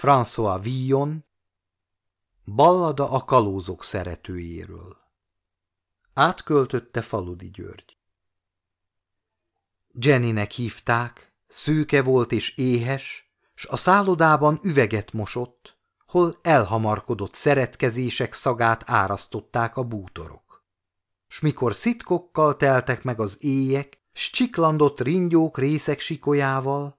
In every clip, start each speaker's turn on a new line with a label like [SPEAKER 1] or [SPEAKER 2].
[SPEAKER 1] François Villon, Ballada a kalózok szeretőjéről. Átköltötte Faludi György. Jennynek hívták, szőke volt és éhes, s a szállodában üveget mosott, hol elhamarkodott szeretkezések szagát árasztották a bútorok. S mikor szitkokkal teltek meg az éjek, s csiklandott ringyók részek sikolyával,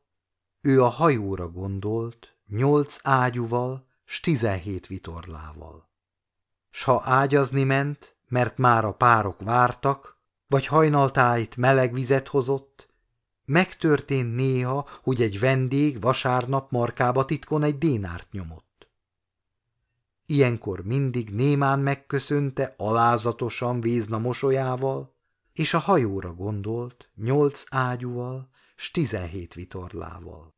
[SPEAKER 1] ő a hajóra gondolt, nyolc ágyúval, s tizenhét vitorlával. S ha ágyazni ment, mert már a párok vártak, vagy hajnaltáit meleg vizet hozott, megtörtént néha, hogy egy vendég vasárnap markába titkon egy dénárt nyomott. Ilyenkor mindig némán megköszönte alázatosan vízna mosolyával, és a hajóra gondolt nyolc ágyúval, s tizenhét vitorlával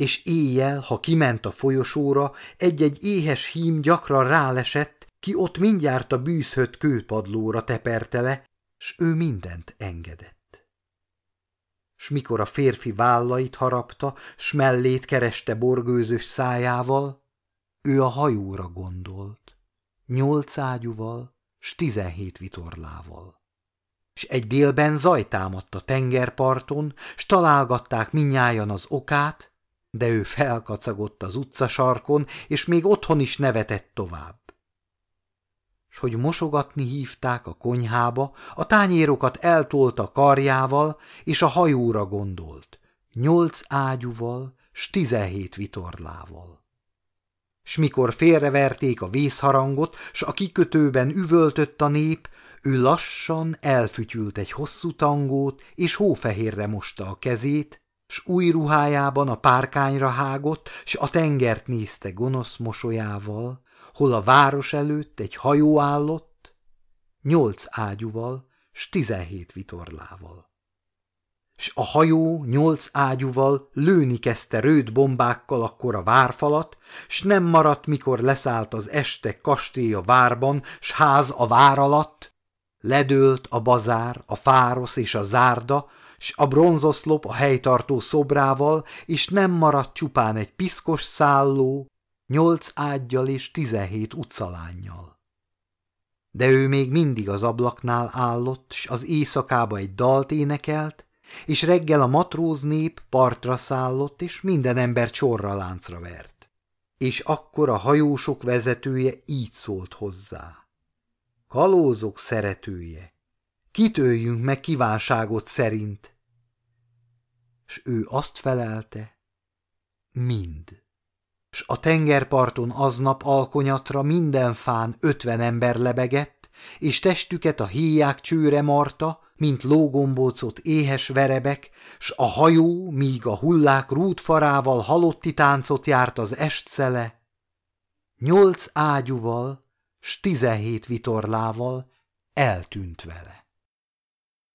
[SPEAKER 1] és éjjel, ha kiment a folyosóra, egy-egy éhes hím gyakran rálesett, ki ott mindjárt a bűzhött kőpadlóra teperte s ő mindent engedett. S mikor a férfi vállait harapta, s mellét kereste borgőzös szájával, ő a hajóra gondolt, nyolc ágyúval, s tizenhét vitorlával. S egy délben zajtámadt a tengerparton, s találgatták minnyájan az okát, de ő felkacagott az utcasarkon, és még otthon is nevetett tovább. S hogy mosogatni hívták a konyhába, a tányérokat eltolta karjával, és a hajóra gondolt, nyolc ágyúval, s tizenhét vitorlával. S mikor félreverték a vészharangot, s a kikötőben üvöltött a nép, ő lassan elfütyült egy hosszú tangót, és hófehérre mosta a kezét, s új ruhájában a párkányra hágott, s a tengert nézte gonosz mosolyával, hol a város előtt egy hajó állott, nyolc ágyúval, s tizenhét vitorlával. S a hajó nyolc ágyúval lőni kezdte rőd bombákkal akkor a várfalat, s nem maradt, mikor leszállt az este kastély a várban, s ház a vár alatt, ledőlt a bazár, a fárosz és a zárda, s a bronzoszlop a helytartó szobrával, és nem maradt csupán egy piszkos szálló, nyolc ágyjal és tizenhét utcalánnyal. De ő még mindig az ablaknál állott, s az éjszakába egy dalt énekelt, és reggel a matróz nép partra szállott, és minden ember csorra láncra vert. És akkor a hajósok vezetője így szólt hozzá. Kalózok szeretője, kitöljünk meg kívánságot szerint. S ő azt felelte, mind. S a tengerparton aznap alkonyatra minden fán ötven ember lebegett, és testüket a híják csőre marta, mint lógombócot éhes verebek, s a hajó, míg a hullák rútfarával halotti táncot járt az estszele, nyolc ágyúval, s tizenhét vitorlával eltűnt vele.